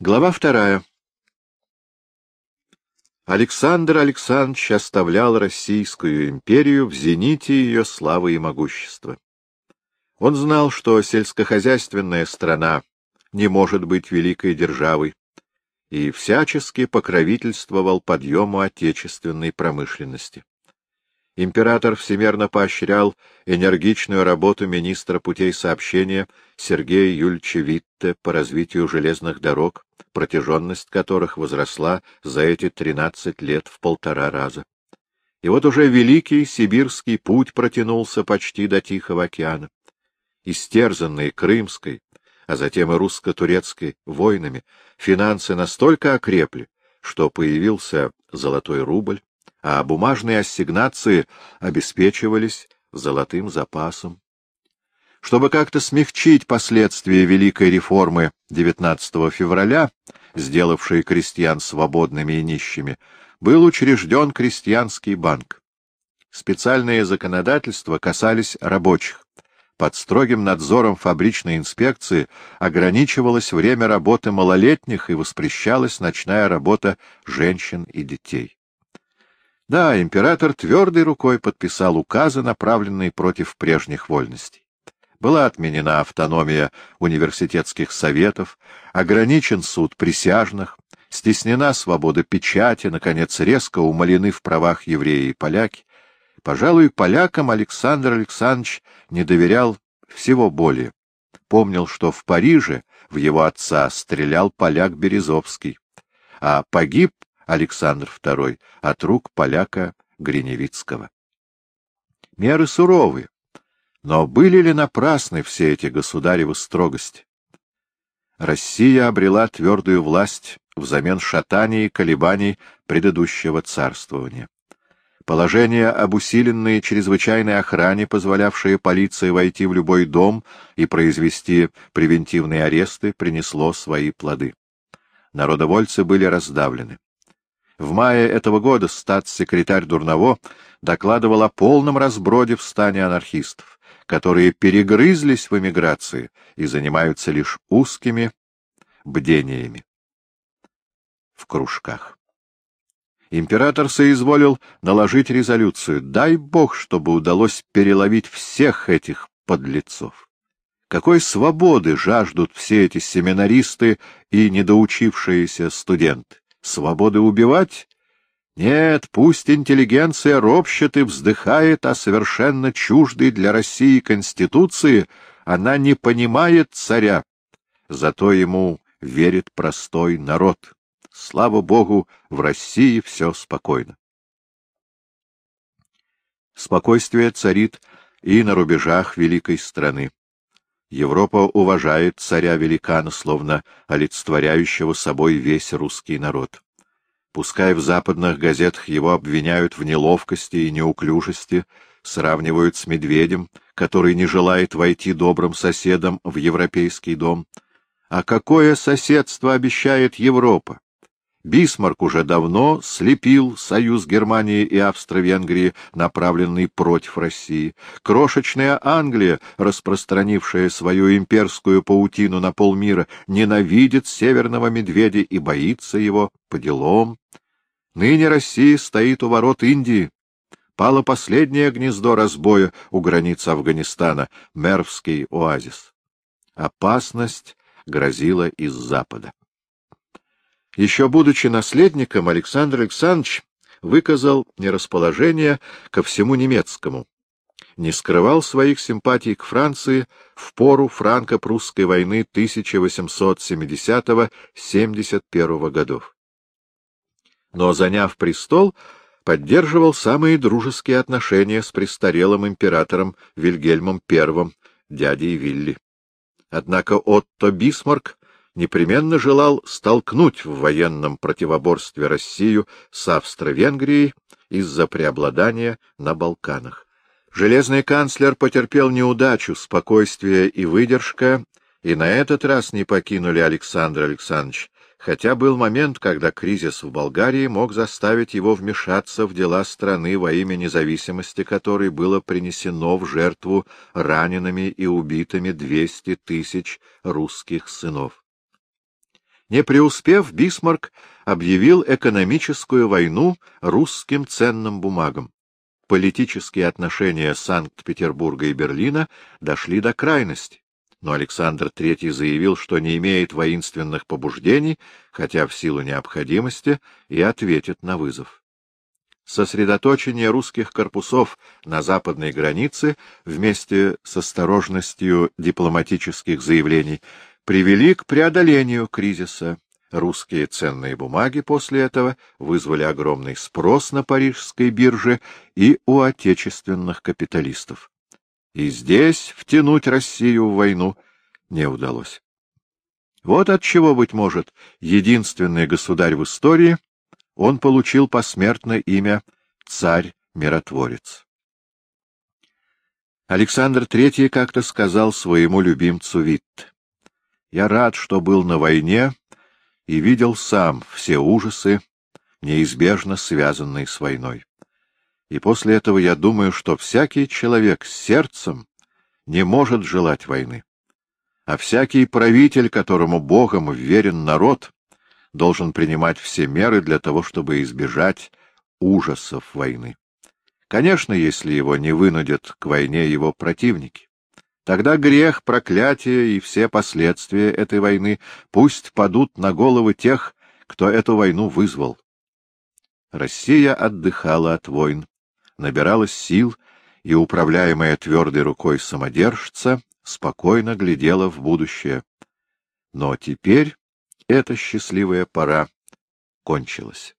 Глава вторая. Александр Александрович оставлял Российскую империю в зените ее славы и могущества. Он знал, что сельскохозяйственная страна не может быть великой державой, и всячески покровительствовал подъему отечественной промышленности император всемерно поощрял энергичную работу министра путей сообщения Сергея Юльча Витте по развитию железных дорог, протяженность которых возросла за эти 13 лет в полтора раза. И вот уже великий сибирский путь протянулся почти до Тихого океана. Истерзанные Крымской, а затем и русско-турецкой войнами, финансы настолько окрепли, что появился золотой рубль, а бумажные ассигнации обеспечивались золотым запасом. Чтобы как-то смягчить последствия Великой реформы 19 февраля, сделавшей крестьян свободными и нищими, был учрежден крестьянский банк. Специальные законодательства касались рабочих. Под строгим надзором фабричной инспекции ограничивалось время работы малолетних и воспрещалась ночная работа женщин и детей. Да, император твердой рукой подписал указы, направленные против прежних вольностей. Была отменена автономия университетских советов, ограничен суд присяжных, стеснена свобода печати, наконец, резко умалены в правах евреи и поляки. Пожалуй, полякам Александр Александрович не доверял всего более. Помнил, что в Париже в его отца стрелял поляк Березовский, а погиб Александр II от рук поляка Гриневицкого. Меры суровые, но были ли напрасны все эти государевы строгости? Россия обрела твердую власть взамен шатаний и колебаний предыдущего царствования. Положение об усиленной чрезвычайной охране, позволявшее полиции войти в любой дом и произвести превентивные аресты, принесло свои плоды. Народовольцы были раздавлены. В мае этого года статс-секретарь Дурново докладывал о полном разброде в стане анархистов, которые перегрызлись в эмиграции и занимаются лишь узкими бдениями в кружках. Император соизволил наложить резолюцию. Дай бог, чтобы удалось переловить всех этих подлецов. Какой свободы жаждут все эти семинаристы и недоучившиеся студенты? Свободы убивать? Нет, пусть интеллигенция ропщет и вздыхает о совершенно чуждой для России Конституции, она не понимает царя, зато ему верит простой народ. Слава Богу, в России все спокойно. Спокойствие царит и на рубежах великой страны. Европа уважает царя-великана, словно олицетворяющего собой весь русский народ. Пускай в западных газетах его обвиняют в неловкости и неуклюжести, сравнивают с медведем, который не желает войти добрым соседом в европейский дом. А какое соседство обещает Европа? Бисмарк уже давно слепил союз Германии и Австро-Венгрии, направленный против России. Крошечная Англия, распространившая свою имперскую паутину на полмира, ненавидит северного медведя и боится его по делам. Ныне Россия стоит у ворот Индии. Пало последнее гнездо разбоя у границ Афганистана, Мервский оазис. Опасность грозила из запада. Еще будучи наследником, Александр Александрович выказал нерасположение ко всему немецкому, не скрывал своих симпатий к Франции в пору франко-прусской войны 1870-71 годов. Но, заняв престол, поддерживал самые дружеские отношения с престарелым императором Вильгельмом I, дядей Вилли. Однако Отто Бисмарк непременно желал столкнуть в военном противоборстве Россию с Австро-Венгрией из-за преобладания на Балканах. Железный канцлер потерпел неудачу, спокойствие и выдержка, и на этот раз не покинули Александр Александрович, хотя был момент, когда кризис в Болгарии мог заставить его вмешаться в дела страны во имя независимости которой было принесено в жертву ранеными и убитыми 200 тысяч русских сынов. Не преуспев, Бисмарк объявил экономическую войну русским ценным бумагам. Политические отношения Санкт-Петербурга и Берлина дошли до крайности, но Александр III заявил, что не имеет воинственных побуждений, хотя в силу необходимости, и ответит на вызов. Сосредоточение русских корпусов на западной границе вместе с осторожностью дипломатических заявлений привели к преодолению кризиса. Русские ценные бумаги после этого вызвали огромный спрос на парижской бирже и у отечественных капиталистов. И здесь втянуть Россию в войну не удалось. Вот от чего, быть может, единственный государь в истории — он получил посмертное имя «Царь-миротворец». Александр III как-то сказал своему любимцу Витт, «Я рад, что был на войне и видел сам все ужасы, неизбежно связанные с войной. И после этого я думаю, что всякий человек с сердцем не может желать войны, а всякий правитель, которому Богом верен народ, должен принимать все меры для того, чтобы избежать ужасов войны. Конечно, если его не вынудят к войне его противники. Тогда грех, проклятие и все последствия этой войны пусть падут на головы тех, кто эту войну вызвал. Россия отдыхала от войн, набиралась сил и, управляемая твердой рукой самодержца, спокойно глядела в будущее. Но теперь эта счастливая пора кончилась.